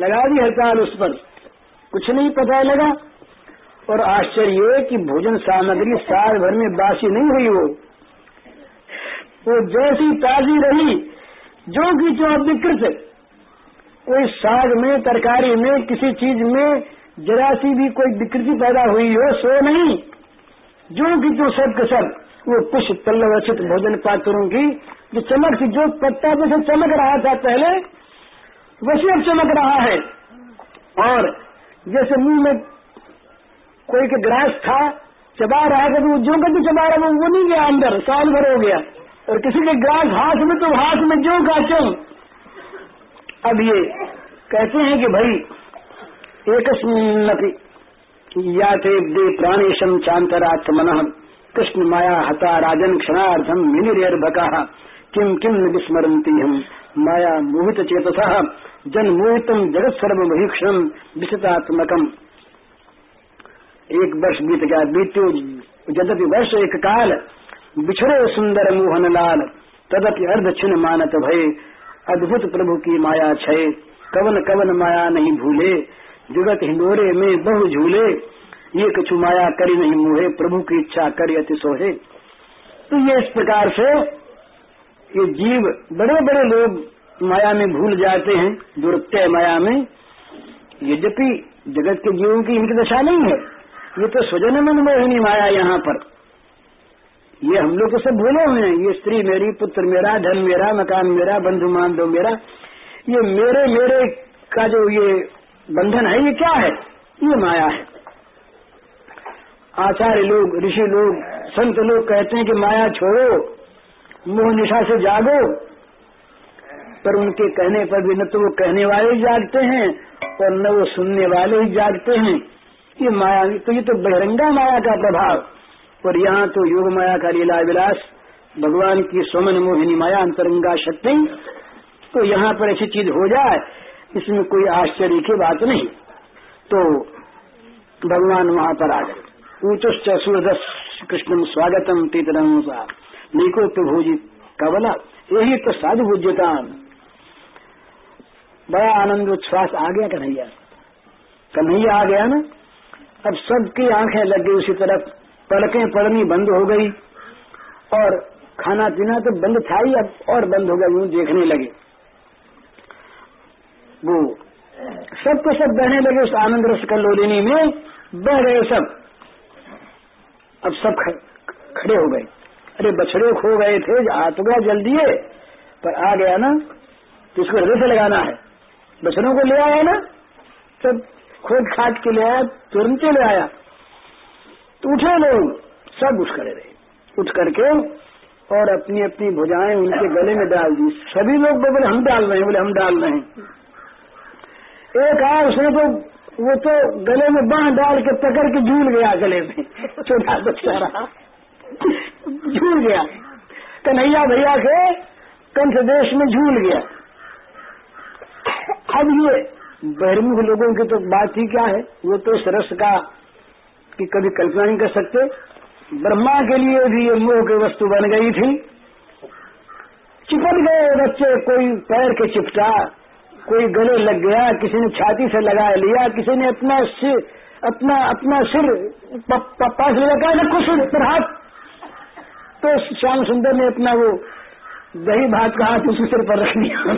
लगा दी हड़ताल उस पर। कुछ नहीं पता लगा। और आश्चर्य कि भोजन सामग्री साल भर में बासी नहीं हुई वो वो जैसी ताजी रही, जो कि जो विकृत। कोई साग में, तरकारी में, किसी चीज़ में जरा सी भी कोई विकृति पैदा हुई हो, सो नहीं। जो कि जो सब के सब, वो कुछ पल्लवचित भोजन पात्रों की, जो चमक थी, जो पत्ता जैसे चमक रहा था पहले वैसे अब चमक रहा है। और जैसे मुँह में कोई के ग्रास था, चबा रहा था तो जो का जो चबा रहा वो नहीं गया अंदर, साल भर हो गया। और किसी के ग्रास हाथ में तो हाथ में जो का चम अब ये कहते हैं कि भाई, एक या थे दे प्राणेशम चांतरात्मन कृष्ण माया हता राजन क्षणार्थम मिनिर्भका किम किम विस्मरती हम माया मोहित चेतस। जन मोहितम जगत सर्वभीक्षण विशतात्मकम एक वर्ष बीत गया, बीते यद्यपि वर्ष एक काल। बिछड़े सुंदर मोहन लाल, तदपि अर्ध छिन्न मानत भय। अद्भुत प्रभु की माया छय, कवन कवन माया नहीं भूले। जगत हिंदोरे में बहु झूले ये कछु माया करी नहीं मुहे। प्रभु की इच्छा करी अति सोहे। तो ये इस प्रकार से ये जीव बड़े बड़े लोग माया में भूल जाते हैं दुर्त्य माया में, यद्यपि जगत के जीवों की इनकी दशा नहीं है, ये तो स्वजन मन मोहिनी माया यहाँ पर। ये हम लोग सब भूले हुए हैं, ये स्त्री मेरी, पुत्र मेरा, धन मेरा, मकान मेरा, बंधु मान दो मेरा, ये मेरे मेरे का जो ये बंधन है, ये क्या है? ये माया है। आचार्य लोग, ऋषि लोग, संत लोग कहते हैं कि माया छोड़ो, मोह निशा से जागो पर उनके कहने पर भी न तो वो कहने वाले ही जागते हैं और न वो सुनने वाले ही जागते हैं। ये माया तो ये तो बहिरंगा माया का प्रभाव। और यहाँ तो योग माया का लीला विलास, भगवान की सोमन मोहिनी माया अंतरंगा शक्ति तो यहाँ पर ऐसी चीज़ हो जाए, इसमें कोई आश्चर्य की बात नहीं। तो भगवान वहाँ पर आ गए। ऊंचुश्च सूरदस कृष्ण स्वागतम तीतरम नीको प्रभुजी कवला यही तो साधु भुज्यता बड़ा आनंद उच्छ्वास आ गया कन्हैया कन्हैया आ गया ना? अब सबकी आँखें लग गई उसी तरफ़। पलकें पड़नी बंद हो गई। और खाना पीना तो बंद था ही, अब और बंद हो गया, यूँ देखने लगे। वो सब तो सब बहने लगे उस आनंद रस कलोलिनी में। बह गए सब। अब सब खड़े हो गए। अरे बछड़े खो गए थे आ तो गया जल्दी पर आ गया ना? तो इसको हृदय से लगाना है। बछड़ों को ले आया ना सब खोद खाट के ले आया, तुरंत ले आया। तो उठे लोग, सब उठ खड़े रहे। उठ करके और अपनी अपनी भुजाएँ उनके गले में डाल दी। सभी लोग बोले हम डाल रहे हैं, बोले, हम डाल रहे हैं। एक आया उसने तो वो तो गले में बाह डाल के पकड़ के झूल गया गले में। छोटा बच्चा झूल गया। कन्हैया भैया के कंठ देश में झूल गया। अब ये बहिर्मुख लोगों की तो बात ही क्या है? वो तो इस रस का कि कभी कल्पना नहीं कर सकते। ब्रह्मा के लिए भी ये मोह की वस्तु बन गई थी। चिपट गए बच्चे, कोई पैर के चिपटा, कोई गले लग गया, किसी ने छाती से लगा लिया, किसी ने अपना सिर, अपना अपना सिर पास लगा रखो सिर हाथ। तो श्याम सुंदर ने अपना वो दही भात का हाथ उसी सिर पर रख दिया।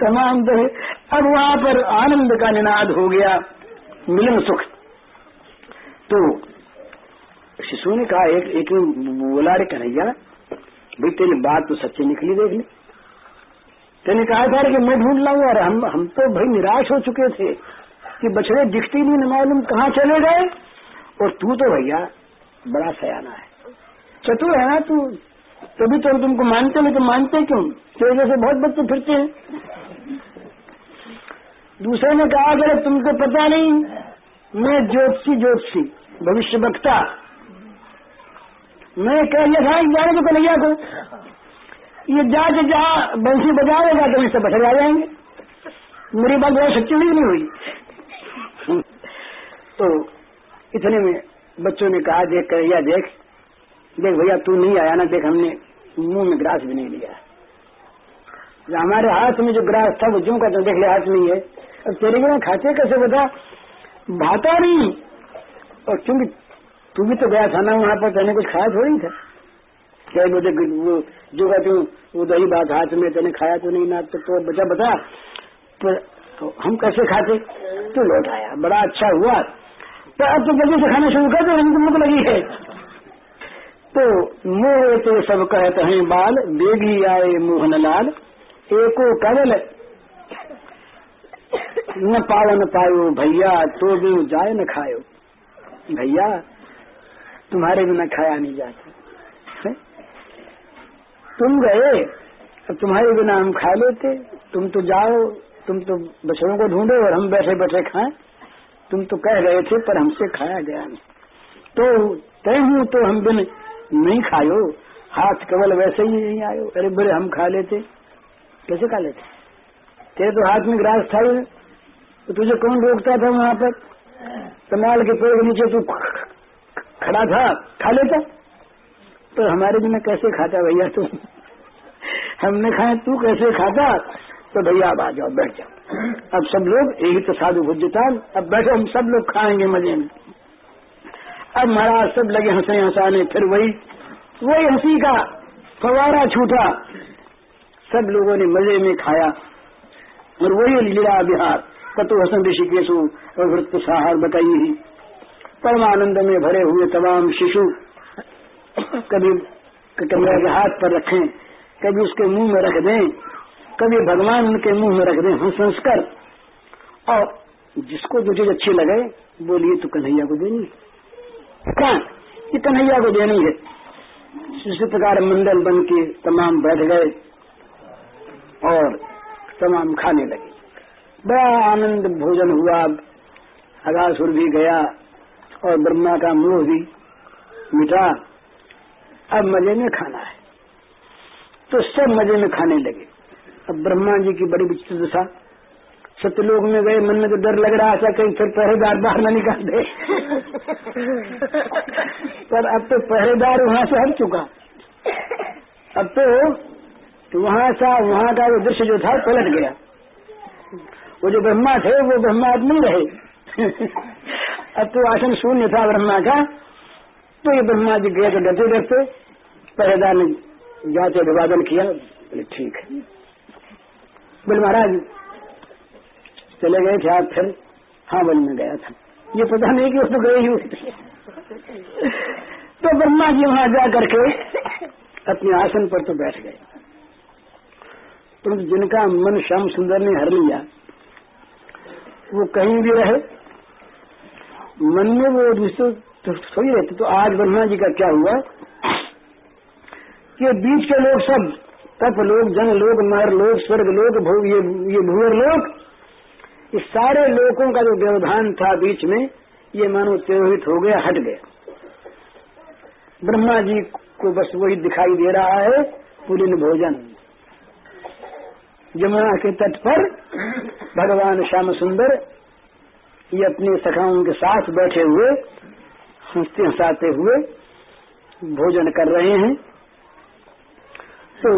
तमाम दही। अब वहाँ पर आनंद का निनाद हो गया। मिलन सुख। तो शिशु ने कहा, एक एक बोला रे कन्हैया भाई, तेरी बात तो सच्ची निकली देख ली। तेने कहा था कि मैं ढूंढ लाऊं और हम हम तो भाई निराश हो चुके थे कि बछड़े दिखती नहीं मालूम कहाँ चले गए। और तू तो भैया बड़ा सयाना है। चतुर है ना तू? तभी तो हम तुमको मानते नहीं तो मानते क्यों? तेरे जैसे बहुत बच्चे फिरते हैं। दूसरे ने कहा, अगर तुमको पता नहीं, मैं ज्योतिषी ज्योतिषी भविष्य वक्ता मैं कह दिया था जाने को कन्हैया को ये जाके जहाँ बंसी बजाएगा तो इससे बछड़ आ जाएँगे। मेरी बात बहुत सच्ची नहीं हुई? तो इतने में बच्चों ने कहा, देख, कन्हैया, देख देख भैया तू नहीं आया ना देख हमने मुँह में ग्रास भी नहीं लिया हमारे हाथ में जो ग्रास था वो जो का तो देख लिया हाथ नहीं है अब तेरे बिना खाते कैसे बता? भाता नहीं। और क्योंकि तू भी तो गया था ना वहाँ पर तेने कुछ खाया थोड़ी था? क्या मुझे वो जो कहते वो दही बात हाथ में तेने खाया तो नहीं ना तो, तो बचा बता। तो, तो हम कैसे खाते? तो लौट आया बड़ा अच्छा हुआ। तो अब तो जल्दी से खाना शुरू कर दो हमको भूख लगी है। तो मोह तो सब कहते हैं बाल, बेगी आए मोहन लाल। एको कवल न पावन पायो भैया तो भी जाए न खायो। भैया, तुम्हारे बिना खाया नहीं जाता। तुम गए, अब तुम्हारे बिना हम खा लेते। तुम तो जाओ, तुम तो बछड़ों को ढूंढो और हम बैठे बैठे खाएँ। तुम तो कह रहे थे, पर हमसे खाया गया नहीं। तो तय हूँ तो हम बिन नहीं खायो, हाथ केवल वैसे ही नहीं आयो। अरे बड़े हम खा लेते। कैसे खा लेते? तेरे तो हाथ में ग्रास था ही तो तुझे कौन रोकता था वहाँ पर? कमाल के पेड़ के नीचे तू खड़ा था, खा लेता। तो हमारे बिना कैसे खाता भैया तू? हमने खाए, तू कैसे खाता? तो भैया, अब आ जाओ, बैठ जाओ। अब सब लोग यही तो साधु भुजतान अब बैठो, हम सब लोग खाएँगे मज़े में। अब महाराज सब लगे हंसे हंसाने फिर वही वही हँसी का फवारा छूटा। सब लोगों ने मज़े में खाया। और वही लीला बिहार कतु हसन ऋषिकेशु और वृत्त सहार बताई ही। परमानंद में भरे हुए तमाम शिशु कभी कमरे के हाथ पर रखें, कभी उसके मुँह में रख दें, कभी भगवान उनके मुँह में रख दें, हंस संस्कर और जिसको जो चीज़ अच्छी लगे, बोलिए तो कन्हैया को देनी। क्या ये कन्हैया को देनी है इसी प्रकार मंडल बन के तमाम बैठ गए और तमाम खाने लगे। बड़ा आनंद भोजन हुआ। अगासुर भी गया और ब्रह्मा का मुँह भी मिटा। अब मज़े में खाना है। तो सब मज़े में खाने लगे। अब ब्रह्मा जी की बड़ी विचित्र दशा। सत्यलोक में गए, मन में तो डर लग रहा था कहीं फिर पहरेदार बाहर न निकाल दे। पर अब तो पहरेदार वहाँ से हट चुका। अब तो वहाँ सा वहाँ का वो दृश्य जो था, पलट गया। वो जो ब्रह्मा थे, वो ब्रह्मा अब नहीं रहे। अब तो आसन शून्य था ब्रह्मा का तो ये ब्रह्मा जी गए तो डरते डरते पहरेदार ने जाँच अभिवादन किया, बोले, ठीक है। बोले, महाराज, चले गए थे आप फिर हाँ बोल में गया था। ये पता नहीं कि उसको गए ही। तो ब्रह्मा जी वहाँ जा करके अपने आसन पर तो बैठ गए। परंतु जिनका मन श्याम सुंदर ने हर लिया, वो कहीं भी रहे, मन में वो दूसरे तो थोड़ी रहते। तो आज ब्रह्मा जी का क्या हुआ? कि बीच के लोग सब, तप लोग, जन लोग नर लोग, स्वर्ग लोग ये ये भूवर लोग इस सारे लोगों का जो व्यवधान था बीच में, ये मानो तिरोहित हो गया, हट गया। ब्रह्मा जी को बस वही दिखाई दे रहा है पुलिन भोजन। यमुना के तट पर भगवान श्याम सुंदर ये अपने सखाओं के साथ बैठे हुए, हँसते हंसाते हुए भोजन कर रहे हैं। तो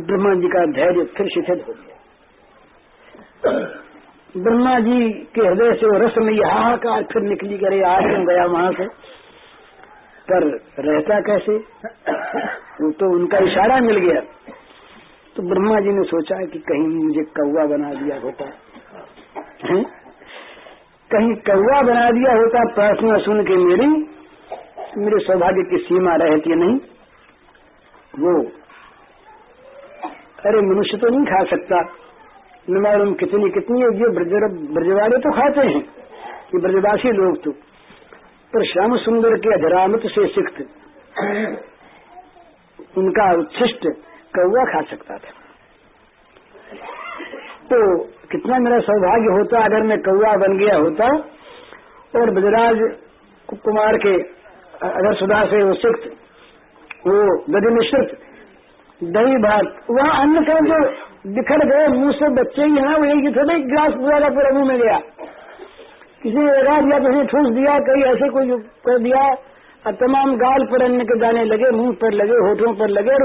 ब्रह्मा जी का धैर्य फिर शिथिल हो गया। ब्रह्मा जी के हृदय से रस में हाहाकार फिर निकली करे आज क्यों गया वहाँ से। पर रहता कैसे? तो उनका इशारा मिल गया। तो ब्रह्मा जी ने सोचा कि कहीं मुझे कौआ बना दिया होता। है? कहीं कौआ बना दिया होता प्रार्थना सुन के मेरी, मेरे सौभाग्य की सीमा रहती नहीं। वो, अरे मनुष्य तो नहीं खा सकता। न मालूम कितनी कितनी ये ब्रजवाड़े तो खाते हैं। ये ब्रजवासी लोग तो। पर श्याम सुंदर के अधरामत से सिक्त, उनका उच्छिष्ट कौआ खा सकता था। तो कितना मेरा सौभाग्य होता अगर मैं कौआ बन गया होता, और ब्रजराज कुमार के अगर सुधा से वो सिक्त, वो दधि मिश्रित दही भात, वहाँ अन्न का जो बिखर गए, मुँह से बच्चे ही है, वो एक थोड़े गिलास पूरा पूरा मुँह में गया। किसी ने लगा दिया, किसी ने ठूस दिया कहीं ऐसे कोई कर दिया, और तमाम गाल पर अन्न के दाने लगे, मुँह पर लगे, होठों पर लगे, और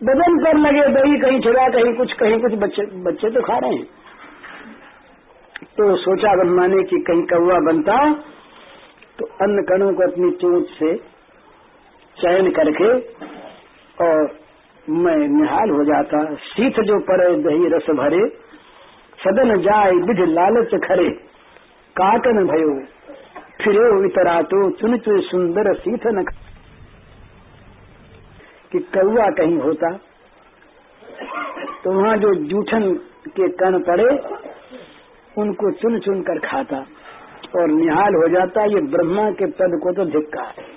बदन पर लगे, दही कहीं छिड़ा कहीं कुछ कहीं कुछ बच्चे बच्चे तो खा रहे हैं। तो सोचा बनवाने की कहीं कौआ बनता तो अन्न कणों को अपनी चोट से चयन करके और मैं निहाल हो जाता। शीत जो पड़े, दही रस भरे। सदन जाय विध लालच खरे। काटन भयो, फिरे इतरा तो चुन चुन सुंदर सीथ न कि कौआ कहीं होता। तो वहाँ जो जूठन के कण पड़े, उनको चुन चुन कर खाता। और निहाल हो जाता, ये ब्रह्मा के पद को तो धिक्का है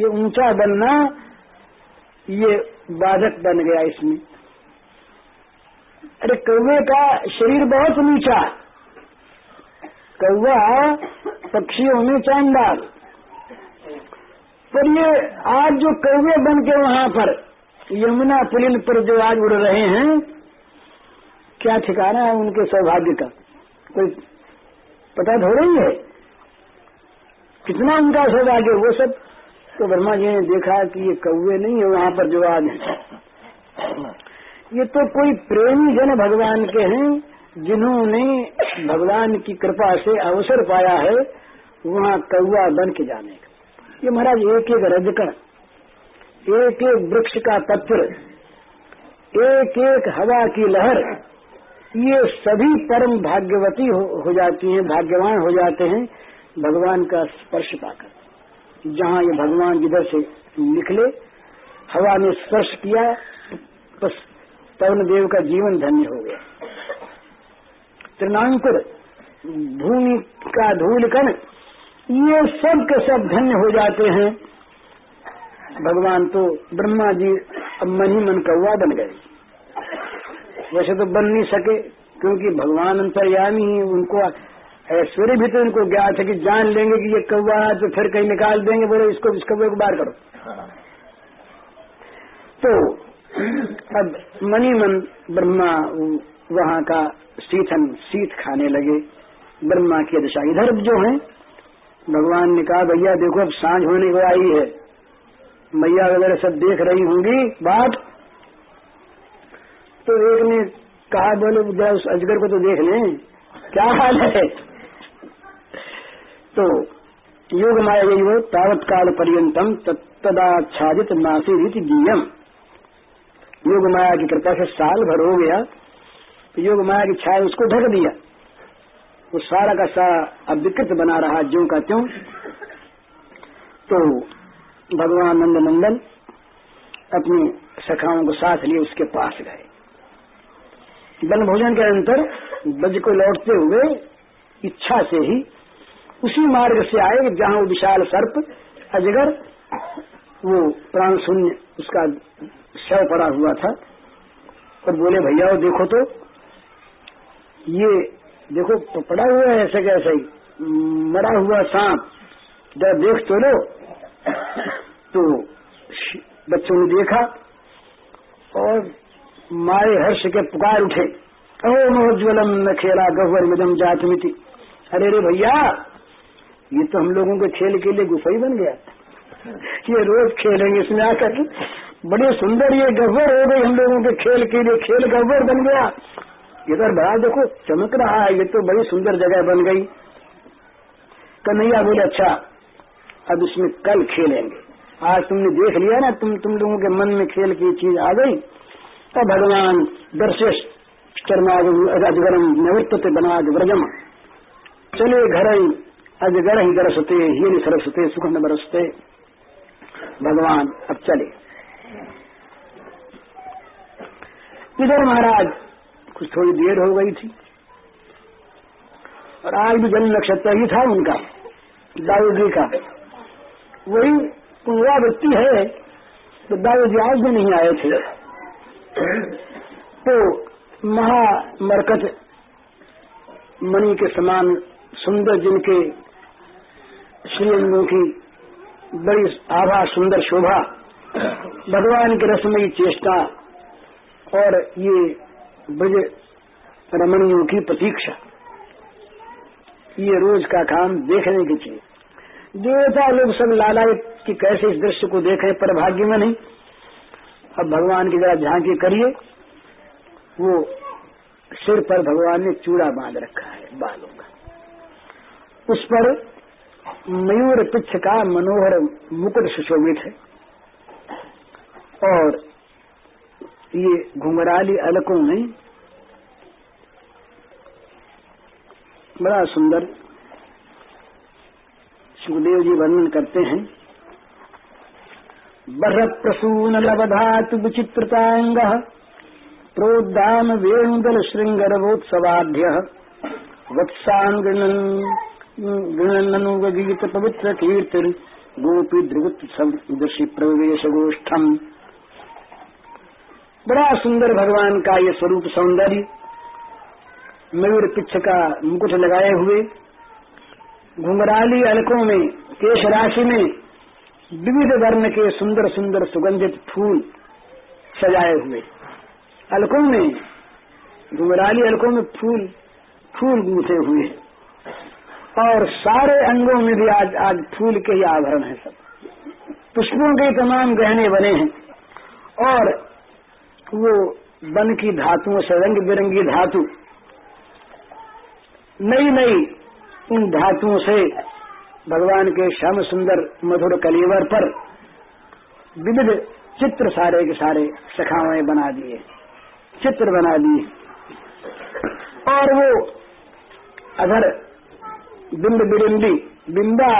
ये ऊँचा बनना, ये बाधक बन गया इसमें। अरे कौवे का शरीर बहुत नीचा कौवा पक्षियों में चांडाल पर ये आज जो कौवे बन के वहाँ पर, यमुना पुलिन पर जो आज उड़ रहे हैं, क्या ठिकाना है उनके सौभाग्य का? कोई पता थोड़ा ही है? कितना उनका सौभाग्य वो सब तो वर्मा जी ने देखा कि ये कौए नहीं है वहाँ पर जो आज ये तो कोई प्रेमी जन भगवान के हैं जिन्होंने भगवान की कृपा से अवसर पाया है वहाँ कौआ बन के जाने का। ये महाराज एक एक रजकण एक एक वृक्ष का पत्र एक एक हवा की लहर ये सभी परम भाग्यवती हो, हो जाती हैं भाग्यवान हो जाते हैं भगवान का स्पर्श पाकर। जहाँ ये भगवान जिधर से निकले, हवा ने स्पर्श किया, बस पवन देव का जीवन धन्य हो गया। त्रिनांकुर, भूमि का धूल कण, ये सब के सब धन्य हो जाते हैं। भगवान तो ब्रह्मा जी अब मन ही मन कौवा बन गए। वैसे तो बन नहीं सके, क्योंकि भगवान अंतर्यामी ही, उनको ऐश्वर्य भी तो इनको ज्ञात है कि जान लेंगे कि ये कौआ है तो फिर कहीं निकाल देंगे, बोले इसको, इस कौए को बाहर करो। तो अब मनी मन ब्रह्मा वहाँ का शीतन शीत खाने लगे। ब्रह्मा की दशा इधर जो है, भगवान ने कहा, भैया, देखो, अब साँझ होने को आई है। मैया वगैरह सब देख रही होंगी, बात? तो एक ने कहा, बोले उस अजगर को तो देख लें। क्या हाल है? तो योग माया वो तावत काल पर्यतम तदाच्छादित नासी रीति गीयम योग माया की कृपा से साल भर हो गया तो योग माया की छाया उसको ढक दिया। वो सारा का सारा अब विकृत बना रहा ज्यो का त्यों। तो भगवान नंद नंदन अपनी सखाओं को साथ लिए उसके पास गए। वन भोजन के अंतर ब्रज को लौटते हुए इच्छा से ही उसी मार्ग से आए, जहाँ वो विशाल सर्प, अजगर, वो प्राण शून्य, उसका शव पड़ा हुआ था। और बोले, भैया, वो देखो तो ये देखो पड़ा हुआ है ऐसे कैसे ही, मरा हुआ सांप जब देख तो लो। तो बच्चों ने देखा, और मारे हर्ष के पुकार उठे। ओ मोज्वलम न खेला गहवर मिदम जात मिति अरे रे भैया ये तो हम लोगों के खेल के लिए गुफाई बन गया। ये रोज खेलेंगे इसमें आकर। बड़े सुंदर ये गहवर हो गई हम लोगों के खेल के लिए। खेल गहवर बन गया। इधर बड़ा देखो, चमक रहा है। ये तो बड़ी सुंदर जगह बन गई। कन्हैया बोले अच्छा अब इसमें कल खेलेंगे। आज तुमने देख लिया ना, तुम तुम लोगों के मन में खेल की चीज़ आ गई। तो भगवान दर्शेश अजगरम निवृत्त बना व्रजम। चले घर अजगर ही गरसते ही सरसते सुखंड बरसते। भगवान, अब चले। इधर महाराज, कुछ थोड़ी देर हो गई थी। और आज भी जन्म नक्षत्र ही था उनका, दाऊद जी का। वही पुनरावृत्ति है तो दाऊद जी आज भी नहीं आए थे। तो महामरकत मणि के समान सुंदर जिनके श्रीअंगों की बड़ी आभा सुंदर शोभा भगवान के रसमयी चेष्टा और ये ब्रज रमणियों की प्रतीक्षा ये रोज का काम देखने की चीज़ देवता लोग सब लालायत कि कैसे इस दृश्य को देखें पर भाग्य में नहीं अब भगवान की जरा झांकी करिए वो सिर पर भगवान ने चूड़ा बाँध रखा है बालों का उस पर मयूर पिछ का मनोहर मुकुट सुशोभित है। और ये घुंघराली अलकों में बड़ा सुंदर सुखदेव जी वर्णन करते हैं। बर प्रसून लवधातु विचित्रतांग प्रोद्दाम वेणुदल श्रृंगरवोत्सवाढ़ वत्सान गृणनुगीत पवित्र कीर्तिर गोपी दृगुत्सदृशि प्रवेश गोष्ठम बड़ा सुंदर भगवान का ये स्वरूप सौंदर्य, मयूर पिच्छ का मुकुट लगाए हुए, घुंघराली अलकों में, केश राशि में, विविध वर्ण के सुंदर सुंदर सुगंधित फूल सजाए हुए। अलकों में, घुंघराली अलकों में फूल फूल गूंथे हुए और सारे अंगों में भी आज आज फूल के ही आभरण है सब। पुष्पों के तमाम गहने बने हैं। और वो वन की धातुओं से रंग बिरंगी धातु नई नई उन धातुओं से भगवान के श्याम सुंदर मधुर कलीवर पर विविध चित्र सारे के सारे सखावे बना दिए, चित्र बना दिए। और वो अधर बिंब बिरंबी बिंबा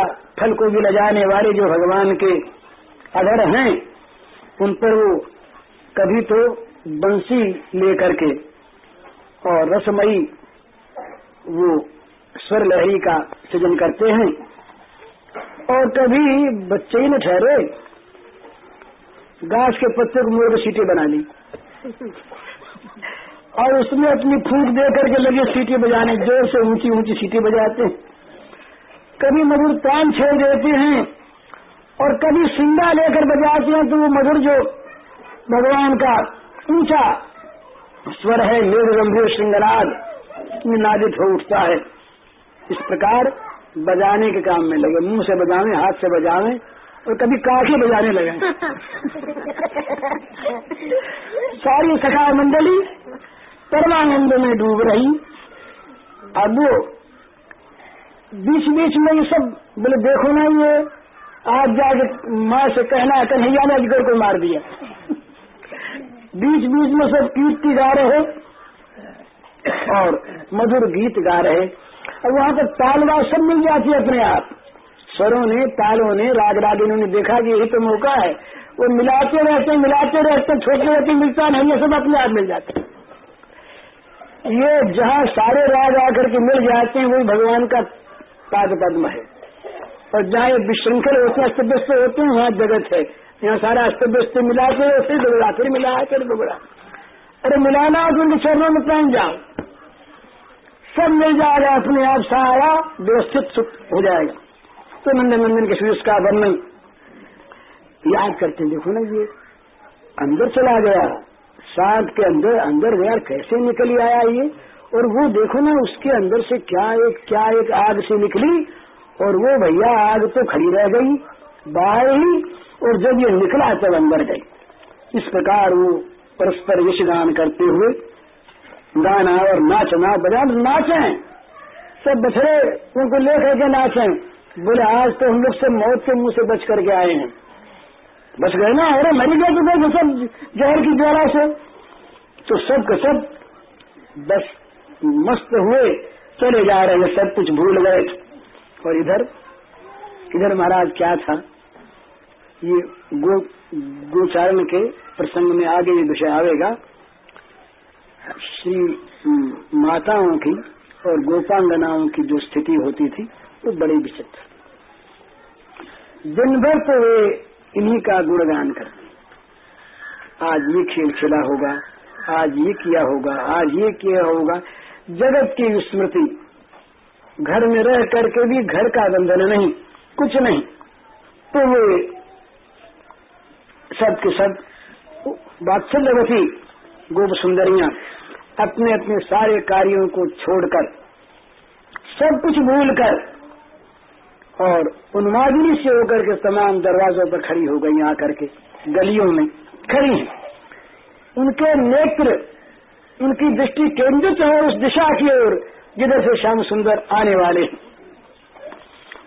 फल को भी लजाने वाले जो भगवान के अधर हैं, उन पर वो कभी तो बंसी लेकर के और रसमयी वो स्वर लहरी का सृजन करते हैं। और कभी बच्चे ही न ठहरे, घास के पत्ते को मोड़ सीटें बना ली। और उसमें अपनी फूक दे करके लगे सीटें बजाने, ज़ोर से ऊँची ऊँची सीटें बजाते हैं। कभी मधुर तान छेड़ देते हैं और कभी सिंगा लेकर बजाते हैं तो वो मधुर जो भगवान का ऊँचा स्वर है मेघ गंभीर श्रृंगराग नादित हो उठता है। इस प्रकार बजाने के काम में लगे, मुँह से बजावे, हाथ से बजावे और कभी काखे बजाने लगे। सारी सखा मंडली परमानंद में डूब रही। अब वो बीच बीच में ये सब, बोले, देखो ना ये, आज जाके माँ से कहना है, कन्हैया ने अजगर को मार दिया। बीच बीच में सब कीर्ति गा रहे और मधुर गीत गा रहे। और वहाँ पर तालवा सब मिल जाती है अपने आप। स्वरों ने, तालों ने राग रागिनों ने देखा कि यही तो मौका है। वो मिलाते रहते मिलाते रहते छोटे रहते मिलता नहीं है, सब अपने आप मिल जाते ये जहाँ सारे राग आकर के मिल जाते हैं, वही भगवान का पाद पद्म है। और जहाँ ये विश्रृंखल होते अस्त व्यस्त होते हैं, वहाँ जगत है। यहाँ सारा अस्त व्यस्त मिला के फिर दुबड़ा फिर मिला फिर दुबड़ा अरे मिलाना तो उनके चरणों में पहन जाओ। सब मिल जाएगा, अपने आप सारा व्यवस्थित हो जाएगा। तो नंदन नंदन के सुरेश का वर्णन याद करते देखो ना ये। अंदर चला गया। सांप के अंदर अंदर गया कैसे निकल आया ये? और वो देखो ना, उसके अंदर से क्या एक क्या एक आग से निकली, और वो भैया आग तो खड़ी रह गई, बाहर ही, और जब ये निकला तब अंदर गई। इस प्रकार वो परस्पर विष गान करते हुए गाना और नाचना बजा नाचे। सब बछड़े, उनको ले करके नाचे। बोले, आज तो हम लोग सब मौत के मुँह से बच करके आए हैं। बच गए ना, अरे मरी गए तो सब जहर की ज्वाला से। तो सब के सब बस मस्त हुए, चले जा रहे हैं, सब कुछ भूल गए। और इधर इधर महाराज क्या था? ये गो, गोचारण के प्रसंग में आगे ये विषय आवेगा। श्री माताओं की और गोपांगनाओं की जो स्थिति होती थी, वो बड़ी विचित्र। दिन भर तो वे इन्हीं का गुणगान करते आज ये खेल खेला होगा, आज ये किया होगा, आज ये किया होगा। जगत की स्मृति। घर में रह करके भी घर का बंधन नहीं, कुछ नहीं। तो वे सब के सब बात्सल्यवती गोप सुंदरियाँ अपने अपने सारे कार्यों को छोड़कर, सब कुछ भूलकर और उन्मादिनी से होकर के तमाम दरवाजों पर खड़ी हो गई आकर के, गलियों में खड़ी हैं। उनके नेत्र उनकी दृष्टि केंद्रित है उस दिशा की ओर, जिधर से श्याम सुंदर आने वाले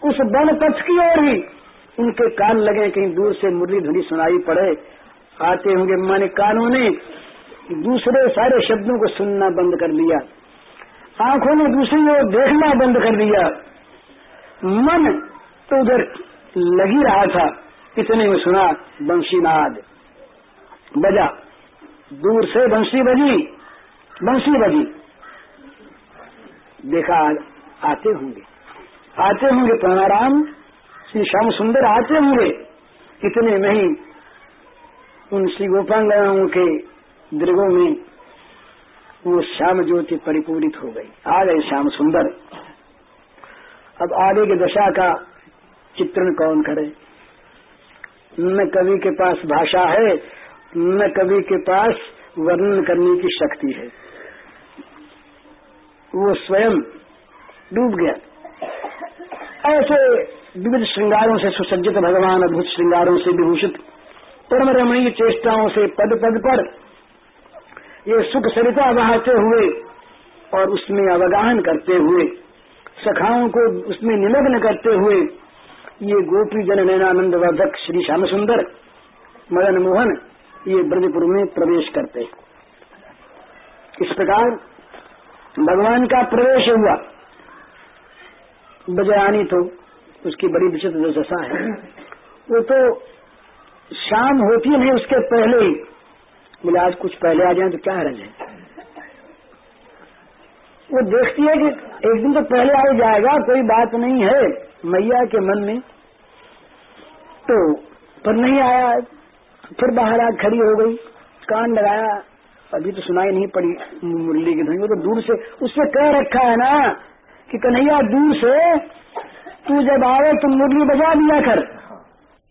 उस वन पथ की ओर ही उनके कान लगे, कहीं दूर से मुरली ध्वनि सुनाई पड़े। आते होंगे माने कानों ने दूसरे सारे शब्दों को सुनना बंद कर दिया। आँखों ने दूसरी ओर देखना बंद कर दिया। मन तो उधर लगी रहा था इतने में सुना बंशीनाद। बजा, दूर से बंशी बजी बंशी बजी। देखा, आते होंगे। आते होंगे प्रणाराम श्री श्याम सुंदर आते होंगे। इतने में ही उन श्री गोपांगनाओं के दृगों में वो श्याम ज्योति परिपूरित हो गई। आ गए श्याम सुंदर। अब आगे की दशा का चित्रण कौन करे? न कवि के पास भाषा है, न कवि के पास वर्णन करने की शक्ति है। वो स्वयं डूब गया। ऐसे विविध श्रृंगारों से सुसज्जित भगवान अद्भुत श्रृंगारों से विभूषित परम रमणीय चेष्टाओं से पद पद पर ये सुख सरिता बहाते हुए और उसमें अवगाहन करते हुए, सखाओं को उसमें निमग्न करते हुए ये गोपी जन नैनानंद वर्धक श्री श्याम सुंदर, मदन मोहन ये ब्रजपुर में प्रवेश करते इस प्रकार भगवान का प्रवेश हुआ। बजरानी तो उसकी बड़ी विचित्र दशा है। वो तो शाम होती नहीं, उसके पहले ही। बोले, आज कुछ पहले आ जाए तो क्या हरज है वो देखती है कि एक दिन तो पहले आ जाएगा, कोई बात नहीं है मैया के मन में। तो पर नहीं आया, फिर बाहर आ खड़ी हो गई, कान लगाया अभी तो सुनाई नहीं पड़ी मुरली की ध्वनि वो तो दूर से उससे कह रखा है ना कि कन्हैया दूर से, तू जब आवे तो मुरली बजा दिया कर।